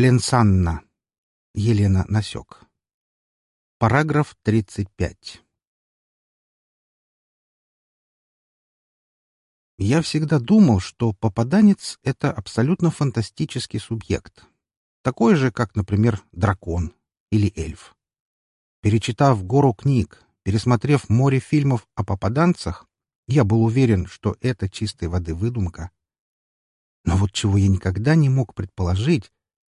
Пленсанна. Елена Насек. Параграф 35. Я всегда думал, что попаданец — это абсолютно фантастический субъект. Такой же, как, например, дракон или эльф. Перечитав гору книг, пересмотрев море фильмов о попаданцах, я был уверен, что это чистой воды выдумка. Но вот чего я никогда не мог предположить,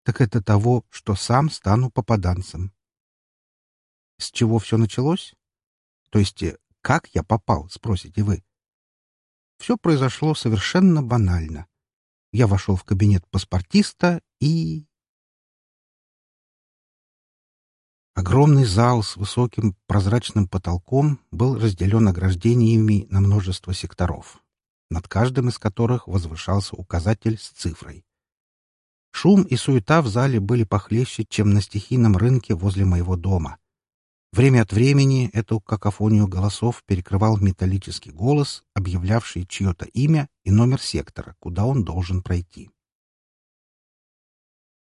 так это того, что сам стану попаданцем. С чего все началось? То есть, э, как я попал, спросите вы? Все произошло совершенно банально. Я вошел в кабинет паспортиста и... Огромный зал с высоким прозрачным потолком был разделен ограждениями на множество секторов, над каждым из которых возвышался указатель с цифрой. Шум и суета в зале были похлеще, чем на стихийном рынке возле моего дома. Время от времени эту какофонию голосов перекрывал металлический голос, объявлявший чье-то имя и номер сектора, куда он должен пройти.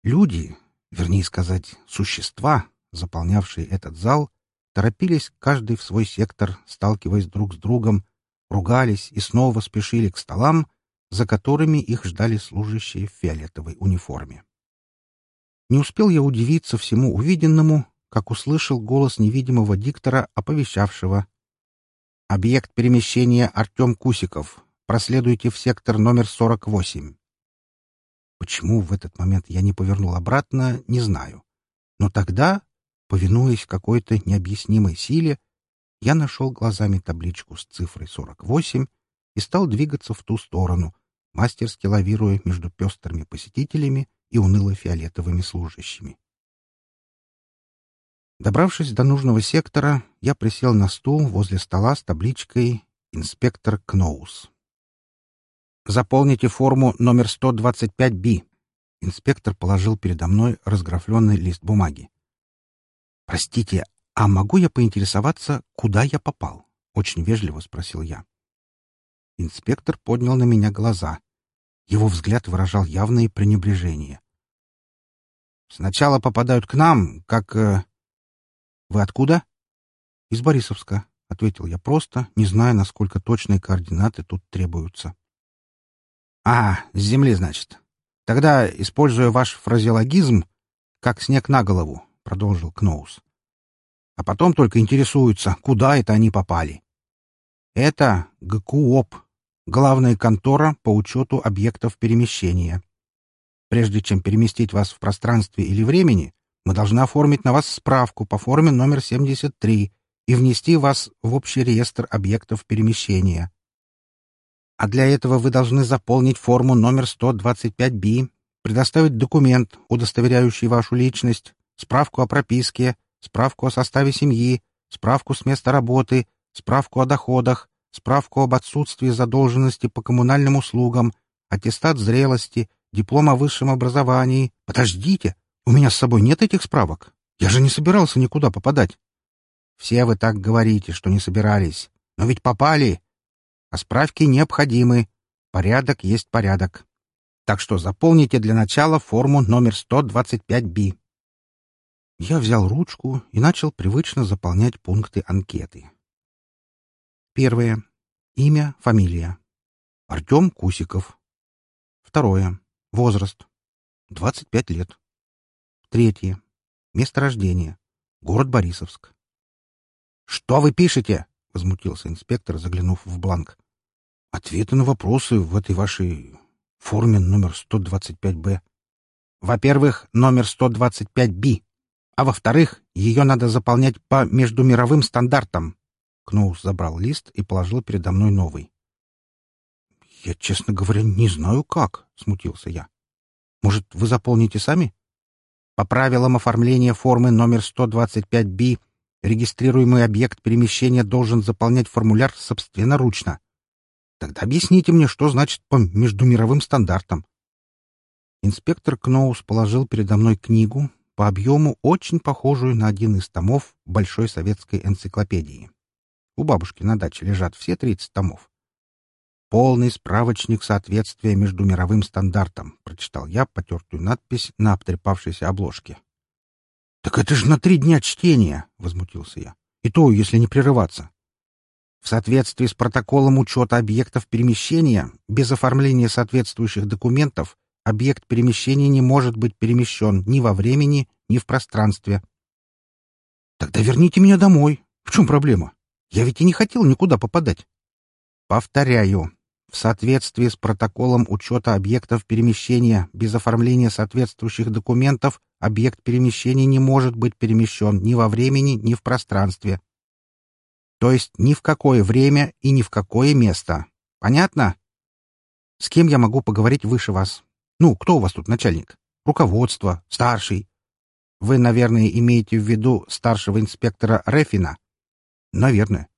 Люди, вернее сказать, существа, заполнявшие этот зал, торопились каждый в свой сектор, сталкиваясь друг с другом, ругались и снова спешили к столам, за которыми их ждали служащие в фиолетовой униформе. Не успел я удивиться всему увиденному, как услышал голос невидимого диктора, оповещавшего «Объект перемещения Артем Кусиков. Проследуйте в сектор номер 48». Почему в этот момент я не повернул обратно, не знаю. Но тогда, повинуясь какой-то необъяснимой силе, я нашел глазами табличку с цифрой 48 и стал двигаться в ту сторону, мастерски лавируя между пестрыми посетителями и уныло-фиолетовыми служащими. Добравшись до нужного сектора, я присел на стул возле стола с табличкой «Инспектор Кноус». «Заполните форму номер 125-Б». Инспектор положил передо мной разграфленный лист бумаги. «Простите, а могу я поинтересоваться, куда я попал?» — очень вежливо спросил я. Инспектор поднял на меня глаза. Его взгляд выражал явное пренебрежение. «Сначала попадают к нам, как...» э... «Вы откуда?» «Из Борисовска», — ответил я просто, не зная, насколько точные координаты тут требуются. «А, с земли, значит. Тогда, используя ваш фразеологизм, как снег на голову», — продолжил Кноус. «А потом только интересуются, куда это они попали. Это ГКУОП, главная контора по учету объектов перемещения. Прежде чем переместить вас в пространстве или времени, мы должны оформить на вас справку по форме номер 73 и внести вас в общий реестр объектов перемещения. А для этого вы должны заполнить форму номер 125-B, предоставить документ, удостоверяющий вашу личность, справку о прописке, справку о составе семьи, справку с места работы, справку о доходах, справку об отсутствии задолженности по коммунальным услугам, аттестат зрелости, диплом о высшем образовании. Подождите, у меня с собой нет этих справок. Я же не собирался никуда попадать. Все вы так говорите, что не собирались. Но ведь попали. А справки необходимы. Порядок есть порядок. Так что заполните для начала форму номер 125-Б. Я взял ручку и начал привычно заполнять пункты анкеты. Первое. Имя, фамилия. Артем Кусиков. Второе. Возраст. 25 лет. Третье. Место рождения. Город Борисовск. «Что вы пишете?» — возмутился инспектор, заглянув в бланк. «Ответы на вопросы в этой вашей форме номер 125-Б. Во-первых, номер 125-Б, а во-вторых, ее надо заполнять по междумировым стандартам. Кноус забрал лист и положил передо мной новый. «Я, честно говоря, не знаю как», — смутился я. «Может, вы заполните сами?» «По правилам оформления формы номер 125-Б регистрируемый объект перемещения должен заполнять формуляр собственноручно. Тогда объясните мне, что значит по междумировым стандартам». Инспектор Кноус положил передо мной книгу, по объему очень похожую на один из томов Большой советской энциклопедии. У бабушки на даче лежат все тридцать томов. Полный справочник соответствия между мировым стандартом, прочитал я потертую надпись на обтрепавшейся обложке. Так это же на три дня чтения, возмутился я. И то, если не прерываться. В соответствии с протоколом учета объектов перемещения, без оформления соответствующих документов, объект перемещения не может быть перемещен ни во времени, ни в пространстве. Тогда верните меня домой. В чем проблема? Я ведь и не хотел никуда попадать. Повторяю, в соответствии с протоколом учета объектов перемещения без оформления соответствующих документов объект перемещения не может быть перемещен ни во времени, ни в пространстве. То есть ни в какое время и ни в какое место. Понятно? С кем я могу поговорить выше вас? Ну, кто у вас тут начальник? Руководство? Старший? Вы, наверное, имеете в виду старшего инспектора Рефина? Наверное.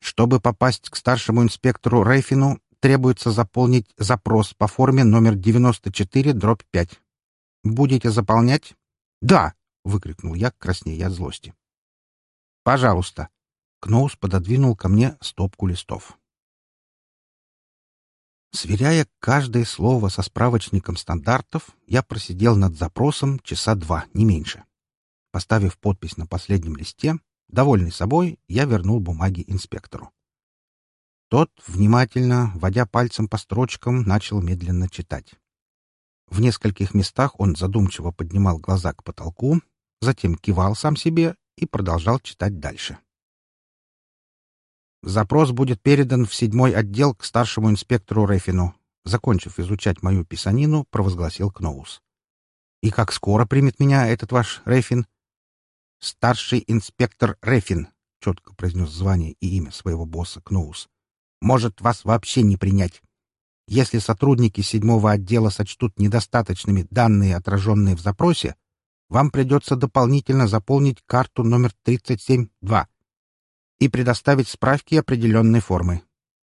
Чтобы попасть к старшему инспектору Рейфину, требуется заполнить запрос по форме номер 94-5. Будете заполнять? Да, выкрикнул я, краснея от злости. Пожалуйста. Кноус пододвинул ко мне стопку листов. Сверяя каждое слово со справочником стандартов, я просидел над запросом часа два, не меньше. Поставив подпись на последнем листе, Довольный собой, я вернул бумаги инспектору. Тот, внимательно, водя пальцем по строчкам, начал медленно читать. В нескольких местах он задумчиво поднимал глаза к потолку, затем кивал сам себе и продолжал читать дальше. Запрос будет передан в седьмой отдел к старшему инспектору Рефину. Закончив изучать мою писанину, провозгласил Кноус. «И как скоро примет меня этот ваш Рефин?» «Старший инспектор Рефин», — четко произнес звание и имя своего босса Кноус, — «может вас вообще не принять. Если сотрудники седьмого отдела сочтут недостаточными данные, отраженные в запросе, вам придется дополнительно заполнить карту номер 37-2 и предоставить справки определенной формы».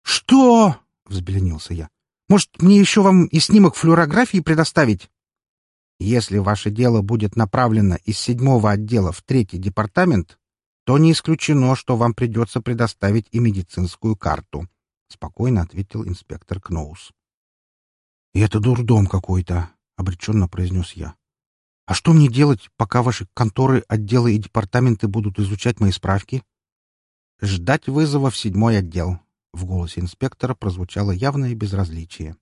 «Что?» — взбеленился я. «Может, мне еще вам и снимок флюорографии предоставить?» Если ваше дело будет направлено из седьмого отдела в третий департамент, то не исключено, что вам придется предоставить и медицинскую карту, — спокойно ответил инспектор Кноус. — И это дурдом какой-то, — обреченно произнес я. — А что мне делать, пока ваши конторы, отделы и департаменты будут изучать мои справки? — Ждать вызова в седьмой отдел. В голосе инспектора прозвучало явное безразличие.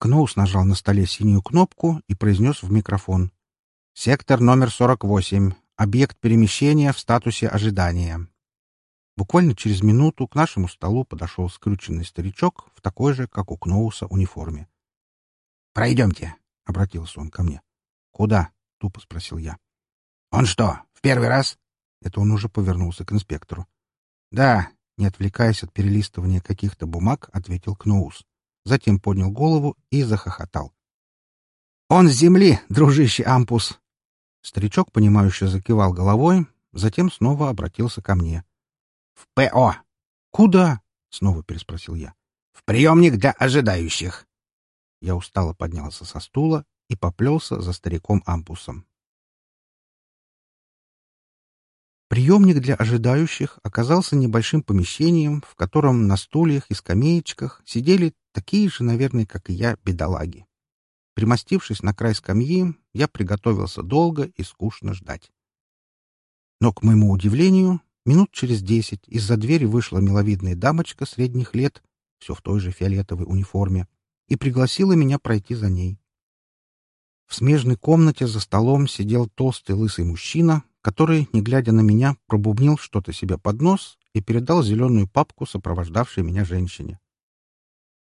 Кноус нажал на столе синюю кнопку и произнес в микрофон. «Сектор номер 48. Объект перемещения в статусе ожидания». Буквально через минуту к нашему столу подошел скрюченный старичок в такой же, как у Кноуса, униформе. «Пройдемте», — обратился он ко мне. «Куда?» — тупо спросил я. «Он что, в первый раз?» Это он уже повернулся к инспектору. «Да», — не отвлекаясь от перелистывания каких-то бумаг, ответил Кноус затем поднял голову и захохотал. «Он с земли, дружище Ампус!» Старичок, понимающе закивал головой, затем снова обратился ко мне. «В ПО!» «Куда?» — снова переспросил я. «В приемник для ожидающих!» Я устало поднялся со стула и поплелся за стариком Ампусом. Приемник для ожидающих оказался небольшим помещением, в котором на стульях и скамеечках сидели такие же, наверное, как и я, бедолаги. Примостившись на край скамьи, я приготовился долго и скучно ждать. Но, к моему удивлению, минут через десять из-за двери вышла миловидная дамочка средних лет, все в той же фиолетовой униформе, и пригласила меня пройти за ней. В смежной комнате за столом сидел толстый лысый мужчина, который, не глядя на меня, пробубнил что-то себе под нос и передал зеленую папку, сопровождавшей меня женщине.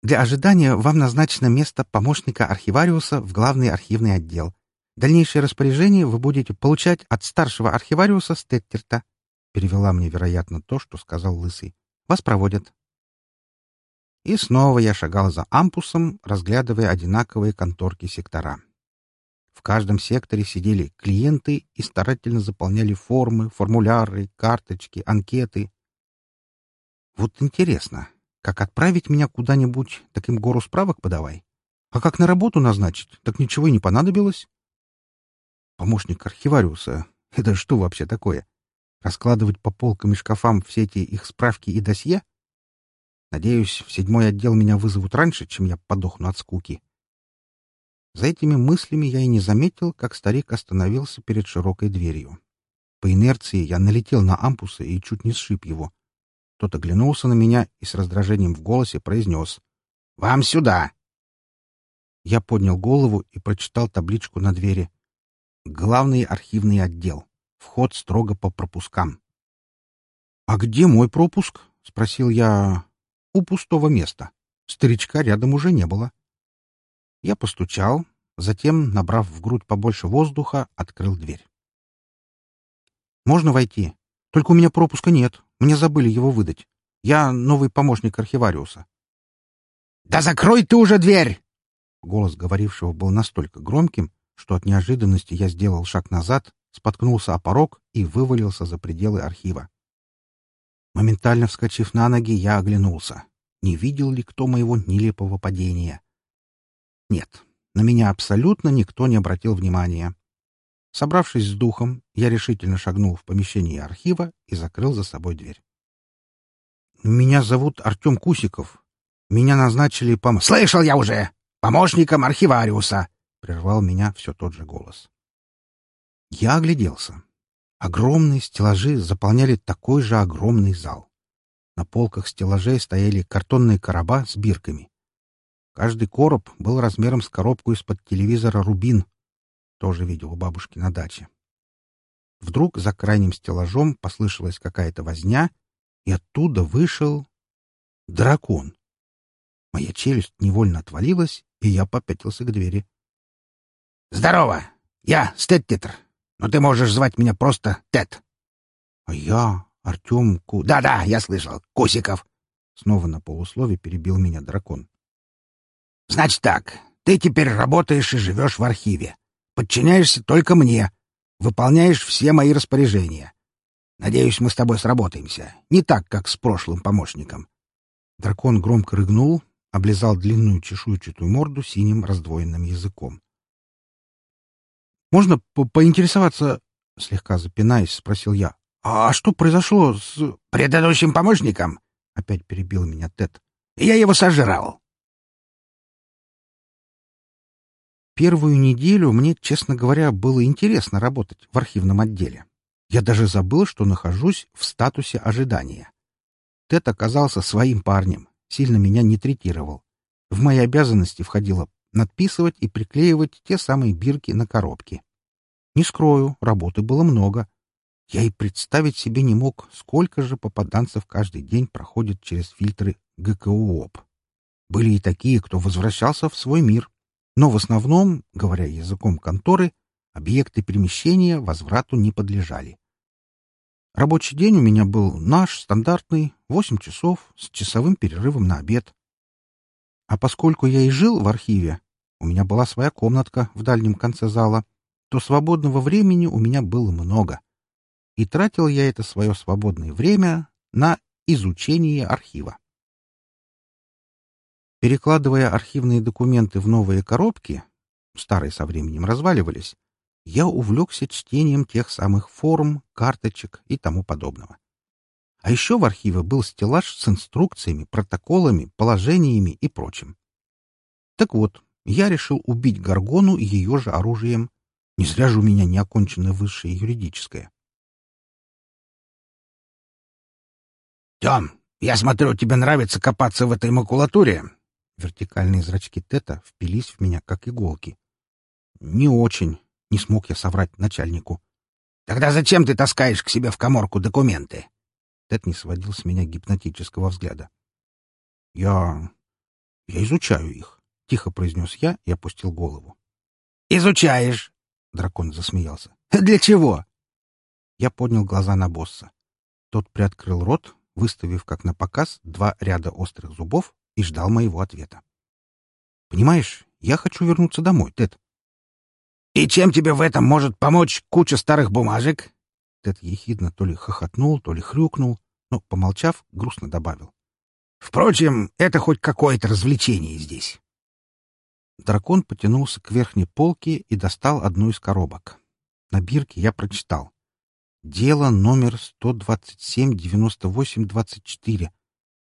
«Для ожидания вам назначено место помощника архивариуса в главный архивный отдел. Дальнейшее распоряжение вы будете получать от старшего архивариуса Стеттерта», перевела мне, вероятно, то, что сказал Лысый. «Вас проводят». И снова я шагал за ампусом, разглядывая одинаковые конторки сектора. В каждом секторе сидели клиенты и старательно заполняли формы, формуляры, карточки, анкеты. Вот интересно, как отправить меня куда-нибудь, так им гору справок подавай. А как на работу назначить, так ничего и не понадобилось. Помощник архивариуса — это что вообще такое? Раскладывать по полкам и шкафам все эти их справки и досье? Надеюсь, в седьмой отдел меня вызовут раньше, чем я подохну от скуки. За этими мыслями я и не заметил, как старик остановился перед широкой дверью. По инерции я налетел на ампуса и чуть не сшиб его. Тот оглянулся на меня и с раздражением в голосе произнес «Вам сюда!». Я поднял голову и прочитал табличку на двери. «Главный архивный отдел. Вход строго по пропускам». «А где мой пропуск?» — спросил я. «У пустого места. Старичка рядом уже не было». Я постучал, затем, набрав в грудь побольше воздуха, открыл дверь. «Можно войти? Только у меня пропуска нет. Мне забыли его выдать. Я новый помощник архивариуса». «Да закрой ты уже дверь!» Голос говорившего был настолько громким, что от неожиданности я сделал шаг назад, споткнулся о порог и вывалился за пределы архива. Моментально вскочив на ноги, я оглянулся. Не видел ли кто моего нелепого падения? Нет, на меня абсолютно никто не обратил внимания. Собравшись с духом, я решительно шагнул в помещение архива и закрыл за собой дверь. «Меня зовут Артем Кусиков. Меня назначили пом...» «Слышал я уже! Помощником архивариуса!» — прервал меня все тот же голос. Я огляделся. Огромные стеллажи заполняли такой же огромный зал. На полках стеллажей стояли картонные короба с бирками. Каждый короб был размером с коробку из-под телевизора «Рубин». Тоже видел у бабушки на даче. Вдруг за крайним стеллажом послышалась какая-то возня, и оттуда вышел дракон. Моя челюсть невольно отвалилась, и я попятился к двери. «Здорово! Я Стэттитр. Но ты можешь звать меня просто Тед. — А я Артем Ку... Да — Да-да, я слышал. Кусиков. Снова на полуслове перебил меня дракон. — Значит так, ты теперь работаешь и живешь в архиве. Подчиняешься только мне. Выполняешь все мои распоряжения. Надеюсь, мы с тобой сработаемся. Не так, как с прошлым помощником. Дракон громко рыгнул, облизал длинную чешуйчатую морду синим раздвоенным языком. Можно по поинтересоваться, слегка запинаясь, спросил я. А что произошло с предыдущим помощником? Опять перебил меня Тед. Я его сожрал. Первую неделю мне, честно говоря, было интересно работать в архивном отделе. Я даже забыл, что нахожусь в статусе ожидания. Тед оказался своим парнем, сильно меня не третировал. В мои обязанности входило надписывать и приклеивать те самые бирки на коробки. Не скрою, работы было много. Я и представить себе не мог, сколько же попаданцев каждый день проходит через фильтры ГКУОП. Были и такие, кто возвращался в свой мир. Но в основном, говоря языком конторы, объекты перемещения возврату не подлежали. Рабочий день у меня был наш, стандартный, 8 часов с часовым перерывом на обед. А поскольку я и жил в архиве, у меня была своя комнатка в дальнем конце зала, то свободного времени у меня было много. И тратил я это свое свободное время на изучение архива. Перекладывая архивные документы в новые коробки, старые со временем разваливались, я увлекся чтением тех самых форм, карточек и тому подобного. А еще в архиве был стеллаж с инструкциями, протоколами, положениями и прочим. Так вот, я решил убить Гаргону ее же оружием. Не зря же у меня неоконченное высшее юридическое. «Тем, я смотрю, тебе нравится копаться в этой макулатуре?» Вертикальные зрачки Тета впились в меня, как иголки. «Не очень», — не смог я соврать начальнику. «Тогда зачем ты таскаешь к себе в коморку документы?» Тед не сводил с меня гипнотического взгляда. «Я... я изучаю их», — тихо произнес я и опустил голову. «Изучаешь?» — дракон засмеялся. «Для чего?» Я поднял глаза на босса. Тот приоткрыл рот, выставив как на показ два ряда острых зубов и ждал моего ответа. «Понимаешь, я хочу вернуться домой, Тед». «И чем тебе в этом может помочь куча старых бумажек?» Тед ехидно то ли хохотнул, то ли хрюкнул, но, помолчав, грустно добавил. «Впрочем, это хоть какое-то развлечение здесь». Дракон потянулся к верхней полке и достал одну из коробок. На бирке я прочитал. Дело номер 127-98-24.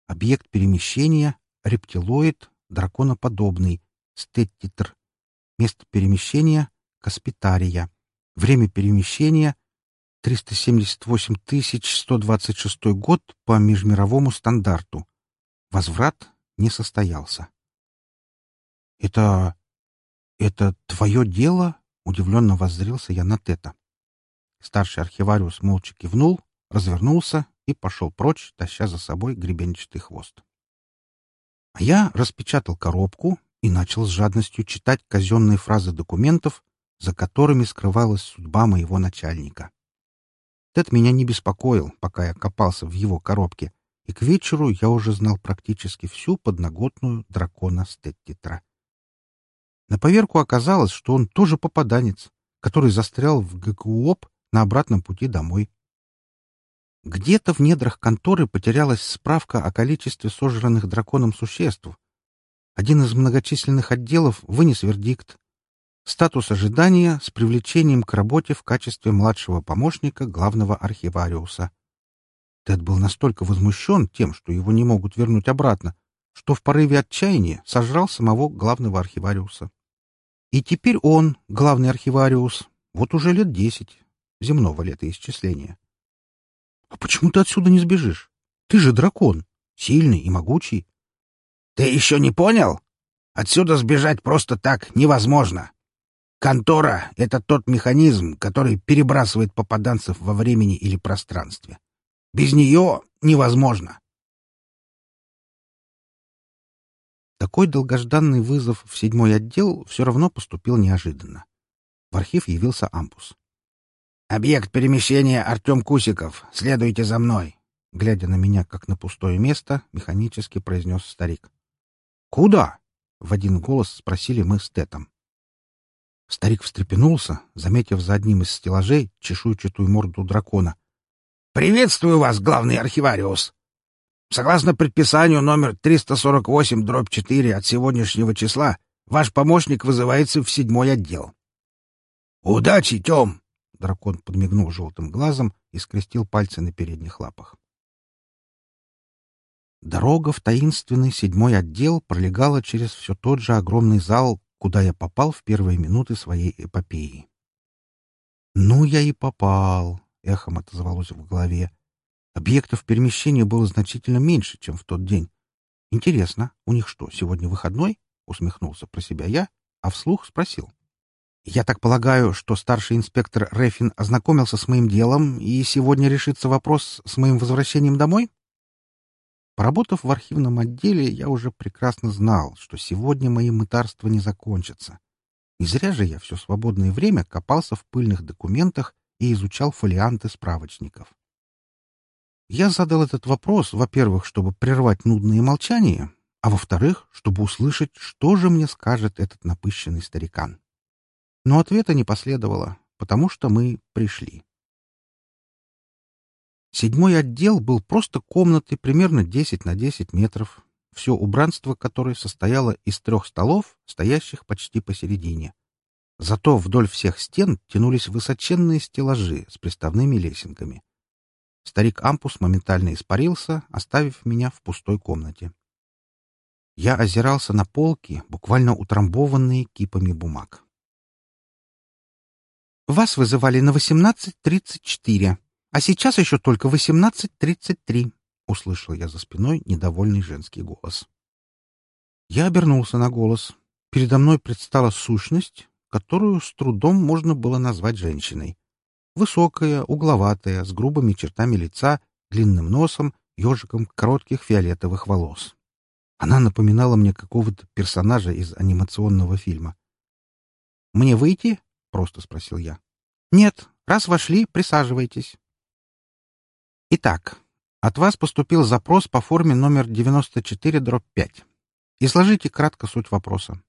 Объект перемещения — рептилоид, драконоподобный, стеттитр. Место перемещения — Каспитария. Время перемещения — 378 126 год по межмировому стандарту. Возврат не состоялся. «Это... это твое дело?» — удивленно воззрился я на Тета. Старший архивариус молча кивнул, развернулся и пошел прочь, таща за собой гребенчатый хвост. А я распечатал коробку и начал с жадностью читать казенные фразы документов, за которыми скрывалась судьба моего начальника. Тед меня не беспокоил, пока я копался в его коробке, и к вечеру я уже знал практически всю подноготную дракона Стеттитра. На поверку оказалось, что он тоже попаданец, который застрял в ГКУОП на обратном пути домой. Где-то в недрах конторы потерялась справка о количестве сожранных драконом существ. Один из многочисленных отделов вынес вердикт. Статус ожидания с привлечением к работе в качестве младшего помощника главного архивариуса. Тед был настолько возмущен тем, что его не могут вернуть обратно, что в порыве отчаяния сожрал самого главного архивариуса. И теперь он, главный архивариус, вот уже лет десять, земного летоисчисления. — А почему ты отсюда не сбежишь? Ты же дракон, сильный и могучий. — Ты еще не понял? Отсюда сбежать просто так невозможно. Контора — это тот механизм, который перебрасывает попаданцев во времени или пространстве. Без нее невозможно. Такой долгожданный вызов в седьмой отдел все равно поступил неожиданно. В архив явился Ампус. «Объект перемещения Артем Кусиков. Следуйте за мной!» Глядя на меня, как на пустое место, механически произнес старик. «Куда?» — в один голос спросили мы с Тетом. Старик встрепенулся, заметив за одним из стеллажей чешуйчатую морду дракона. «Приветствую вас, главный архивариус! Согласно предписанию номер 348-4 от сегодняшнего числа, ваш помощник вызывается в седьмой отдел. «Удачи, Тем!» — дракон подмигнул желтым глазом и скрестил пальцы на передних лапах. Дорога в таинственный седьмой отдел пролегала через все тот же огромный зал, куда я попал в первые минуты своей эпопеи. «Ну, я и попал!» — эхом отозвалось в голове. Объектов перемещения было значительно меньше, чем в тот день. Интересно, у них что, сегодня выходной? Усмехнулся про себя я, а вслух спросил. Я так полагаю, что старший инспектор Рефин ознакомился с моим делом и сегодня решится вопрос с моим возвращением домой? Поработав в архивном отделе, я уже прекрасно знал, что сегодня мои мытарства не закончатся. Не зря же я все свободное время копался в пыльных документах и изучал фолианты справочников. Я задал этот вопрос, во-первых, чтобы прервать нудное молчание, а во-вторых, чтобы услышать, что же мне скажет этот напыщенный старикан. Но ответа не последовало, потому что мы пришли. Седьмой отдел был просто комнатой примерно 10 на 10 метров, все убранство которой состояло из трех столов, стоящих почти посередине. Зато вдоль всех стен тянулись высоченные стеллажи с приставными лесенками. Старик Ампус моментально испарился, оставив меня в пустой комнате. Я озирался на полки, буквально утрамбованные кипами бумаг. «Вас вызывали на 18.34, а сейчас еще только 18.33», — услышал я за спиной недовольный женский голос. Я обернулся на голос. Передо мной предстала сущность, которую с трудом можно было назвать женщиной. Высокая, угловатая, с грубыми чертами лица, длинным носом, ежиком коротких фиолетовых волос. Она напоминала мне какого-то персонажа из анимационного фильма. «Мне выйти?» — просто спросил я. «Нет, раз вошли, присаживайтесь». Итак, от вас поступил запрос по форме номер 94-5. Изложите кратко суть вопроса.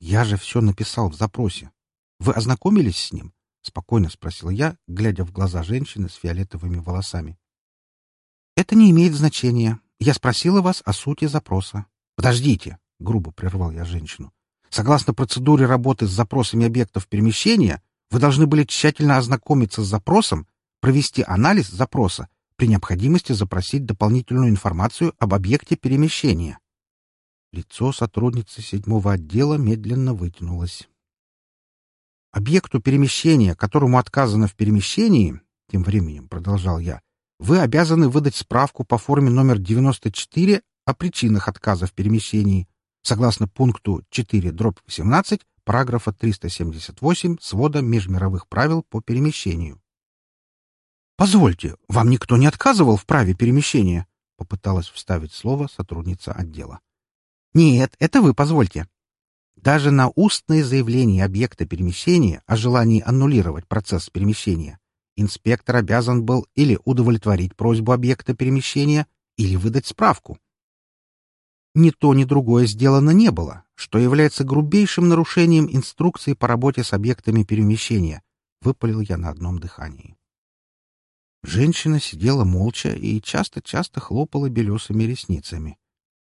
Я же все написал в запросе. Вы ознакомились с ним? — спокойно спросил я, глядя в глаза женщины с фиолетовыми волосами. «Это не имеет значения. Я спросила вас о сути запроса». «Подождите!» — грубо прервал я женщину. «Согласно процедуре работы с запросами объектов перемещения, вы должны были тщательно ознакомиться с запросом, провести анализ запроса, при необходимости запросить дополнительную информацию об объекте перемещения. Лицо сотрудницы седьмого отдела медленно вытянулось. Объекту перемещения, которому отказано в перемещении, тем временем продолжал я, вы обязаны выдать справку по форме номер 94 о причинах отказа в перемещении, согласно пункту 4 дробь 18 параграфа 378 свода межмировых правил по перемещению. «Позвольте, вам никто не отказывал в праве перемещения?» — попыталась вставить слово сотрудница отдела. «Нет, это вы позвольте. Даже на устное заявление объекта перемещения о желании аннулировать процесс перемещения инспектор обязан был или удовлетворить просьбу объекта перемещения, или выдать справку. Ни то, ни другое сделано не было, что является грубейшим нарушением инструкции по работе с объектами перемещения, выпалил я на одном дыхании. Женщина сидела молча и часто-часто хлопала белесыми ресницами.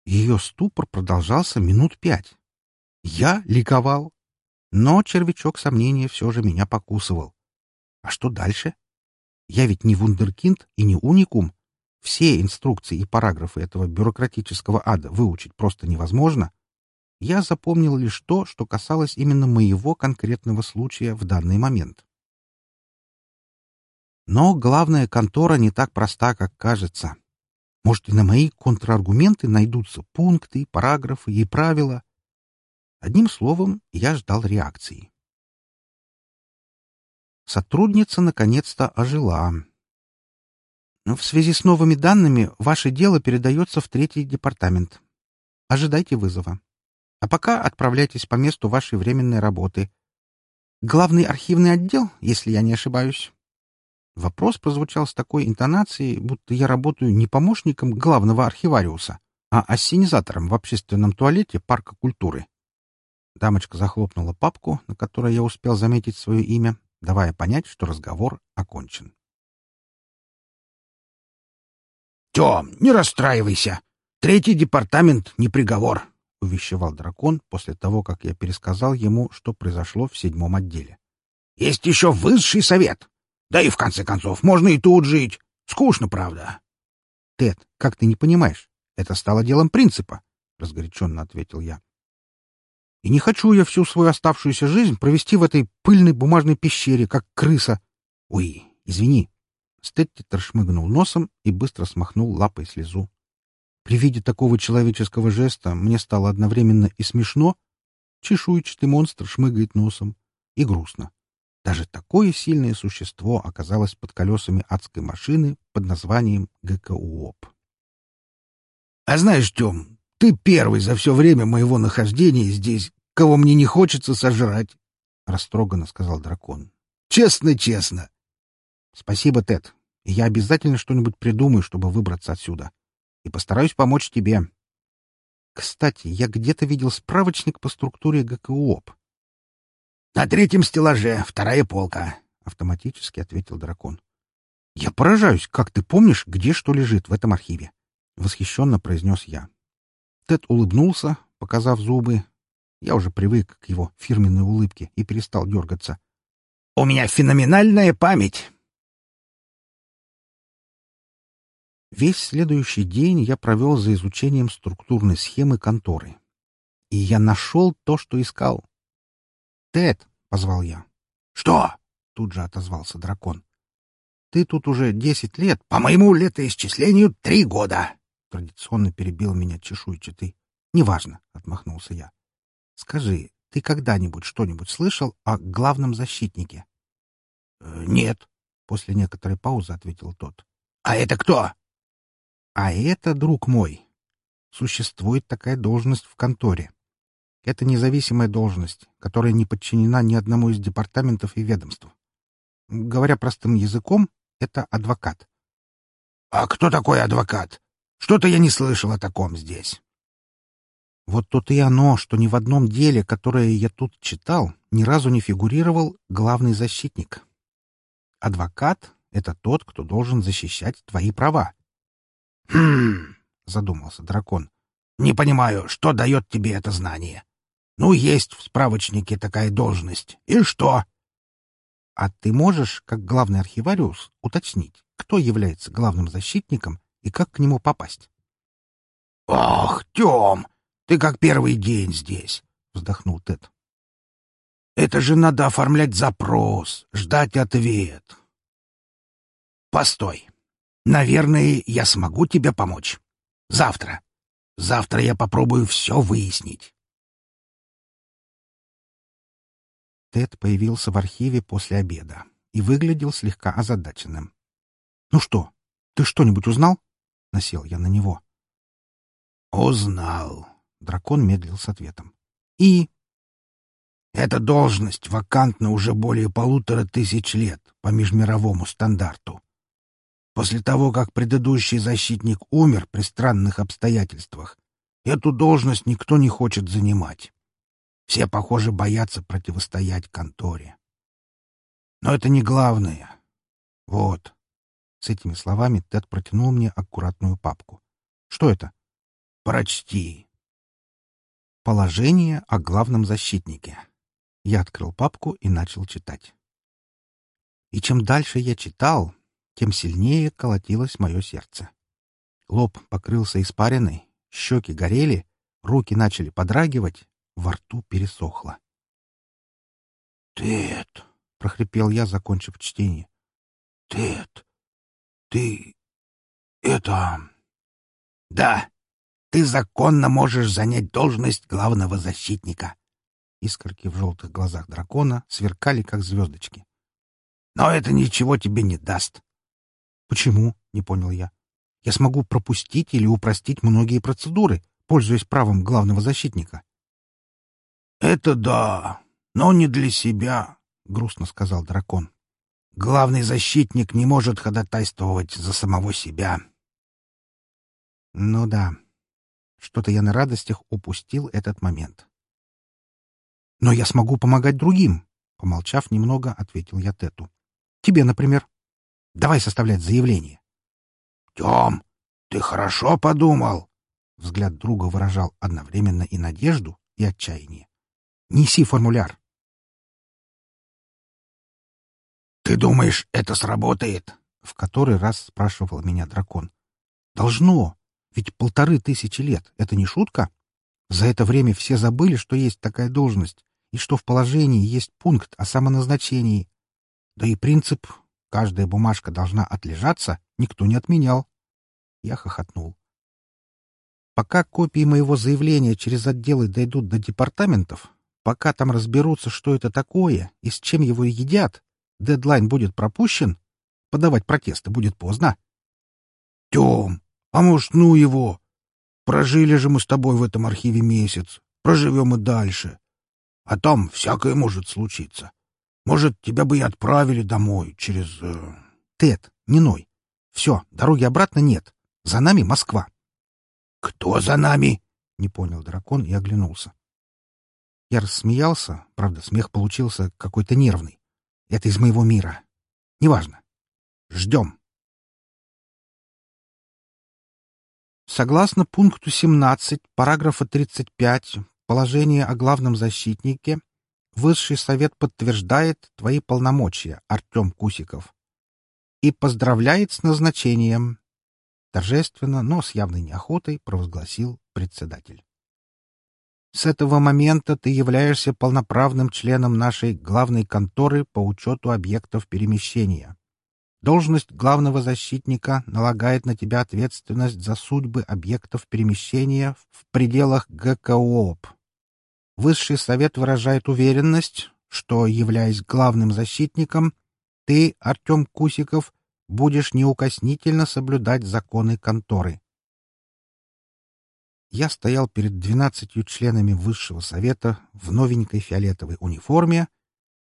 Ее ступор продолжался минут пять. Я ликовал. Но червячок сомнения все же меня покусывал. А что дальше? Я ведь не вундеркинд и не уникум. Все инструкции и параграфы этого бюрократического ада выучить просто невозможно. Я запомнил лишь то, что касалось именно моего конкретного случая в данный момент. Но главная контора не так проста, как кажется. Может, и на мои контраргументы найдутся пункты, параграфы и правила. Одним словом, я ждал реакции. Сотрудница наконец-то ожила. В связи с новыми данными ваше дело передается в третий департамент. Ожидайте вызова. А пока отправляйтесь по месту вашей временной работы. Главный архивный отдел, если я не ошибаюсь. Вопрос прозвучал с такой интонацией, будто я работаю не помощником главного архивариуса, а ассенизатором в общественном туалете парка культуры. Дамочка захлопнула папку, на которой я успел заметить свое имя, давая понять, что разговор окончен. «Тем, не расстраивайся. Третий департамент — не приговор», — увещевал дракон после того, как я пересказал ему, что произошло в седьмом отделе. «Есть еще высший совет. Да и, в конце концов, можно и тут жить. Скучно, правда?» «Тед, как ты не понимаешь? Это стало делом принципа», — разгоряченно ответил я. И не хочу я всю свою оставшуюся жизнь провести в этой пыльной бумажной пещере, как крыса. Ой, извини. Стеттитер шмыгнул носом и быстро смахнул лапой слезу. При виде такого человеческого жеста мне стало одновременно и смешно, чешуйчатый монстр шмыгает носом, и грустно. Даже такое сильное существо оказалось под колесами адской машины под названием ГКУОП. — А знаешь, Тем, ты первый за все время моего нахождения здесь, кого мне не хочется сожрать, — растроганно сказал дракон. — Честно-честно. — Спасибо, Тед. я обязательно что-нибудь придумаю, чтобы выбраться отсюда. И постараюсь помочь тебе. Кстати, я где-то видел справочник по структуре ГКУОП. — На третьем стеллаже, вторая полка, — автоматически ответил дракон. — Я поражаюсь, как ты помнишь, где что лежит в этом архиве. — восхищенно произнес я. Тед улыбнулся, показав зубы. Я уже привык к его фирменной улыбке и перестал дергаться. «У меня феноменальная память!» Весь следующий день я провел за изучением структурной схемы конторы. И я нашел то, что искал. «Тед!» — позвал я. «Что?» — тут же отозвался дракон. «Ты тут уже десять лет». «По моему летоисчислению три года!» Традиционно перебил меня чешуйчатый. «Неважно», — отмахнулся я. «Скажи, ты когда-нибудь что-нибудь слышал о главном защитнике?» «Э, «Нет», — после некоторой паузы ответил тот. «А это кто?» «А это, друг мой, существует такая должность в конторе. Это независимая должность, которая не подчинена ни одному из департаментов и ведомств. Говоря простым языком, это адвокат. — А кто такой адвокат? Что-то я не слышал о таком здесь. Вот тут и оно, что ни в одном деле, которое я тут читал, ни разу не фигурировал главный защитник. Адвокат — это тот, кто должен защищать твои права. — Хм, — задумался дракон. — Не понимаю, что дает тебе это знание. Ну, есть в справочнике такая должность. И что? А ты можешь, как главный архивариус, уточнить, кто является главным защитником и как к нему попасть. — Ох, Тем, ты как первый день здесь, — вздохнул Тед. — Это же надо оформлять запрос, ждать ответ. — Постой. Наверное, я смогу тебе помочь. Завтра. Завтра я попробую все выяснить. Тед появился в архиве после обеда и выглядел слегка озадаченным. — Ну что, ты что-нибудь узнал? — насел я на него. — Узнал. Дракон медлил с ответом. — И? — Эта должность вакантна уже более полутора тысяч лет по межмировому стандарту. После того, как предыдущий защитник умер при странных обстоятельствах, эту должность никто не хочет занимать. Все, похоже, боятся противостоять конторе. Но это не главное. Вот. С этими словами Тед протянул мне аккуратную папку. Что это? Прочти. Положение о главном защитнике. Я открыл папку и начал читать. И чем дальше я читал, тем сильнее колотилось мое сердце. Лоб покрылся испариной, щеки горели, руки начали подрагивать, во рту пересохло. «Тед!» — прохрипел я, закончив чтение. «Тед, ты... это...» «Да, ты законно можешь занять должность главного защитника». Искорки в желтых глазах дракона сверкали, как звездочки. «Но это ничего тебе не даст. «Почему?» — не понял я. «Я смогу пропустить или упростить многие процедуры, пользуясь правом главного защитника». «Это да, но не для себя», — грустно сказал дракон. «Главный защитник не может ходатайствовать за самого себя». «Ну да. Что-то я на радостях упустил этот момент». «Но я смогу помогать другим», — помолчав немного, ответил я Тету. «Тебе, например». Давай составлять заявление. — Тем, ты хорошо подумал. Взгляд друга выражал одновременно и надежду, и отчаяние. — Неси формуляр. — Ты думаешь, это сработает? — в который раз спрашивал меня дракон. — Должно. Ведь полторы тысячи лет — это не шутка. За это время все забыли, что есть такая должность, и что в положении есть пункт о самоназначении. Да и принцип Каждая бумажка должна отлежаться, никто не отменял. Я хохотнул. Пока копии моего заявления через отделы дойдут до департаментов, пока там разберутся, что это такое и с чем его едят, дедлайн будет пропущен, подавать протесты будет поздно. — Тем, а может, ну его? Прожили же мы с тобой в этом архиве месяц, проживем и дальше. А там всякое может случиться. Может, тебя бы и отправили домой через... Э... Тед, не ной. Все, дороги обратно нет. За нами Москва. — Кто за нами? — не понял дракон и оглянулся. Я рассмеялся, правда, смех получился какой-то нервный. Это из моего мира. Неважно. Ждем. Согласно пункту 17 параграфа 35 положения о главном защитнике, Высший совет подтверждает твои полномочия, Артем Кусиков, и поздравляет с назначением. Торжественно, но с явной неохотой провозгласил председатель. С этого момента ты являешься полноправным членом нашей главной конторы по учету объектов перемещения. Должность главного защитника налагает на тебя ответственность за судьбы объектов перемещения в пределах ГКООП, Высший совет выражает уверенность, что, являясь главным защитником, ты, Артем Кусиков, будешь неукоснительно соблюдать законы конторы. Я стоял перед двенадцатью членами Высшего совета в новенькой фиолетовой униформе,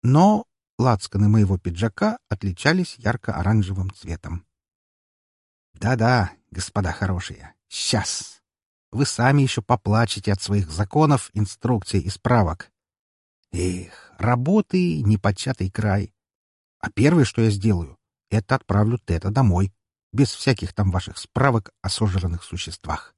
но лацканы моего пиджака отличались ярко-оранжевым цветом. Да-да, господа хорошие, сейчас вы сами еще поплачете от своих законов, инструкций и справок. Эх, работы — непочатый край. А первое, что я сделаю, это отправлю Тета домой, без всяких там ваших справок о сожранных существах.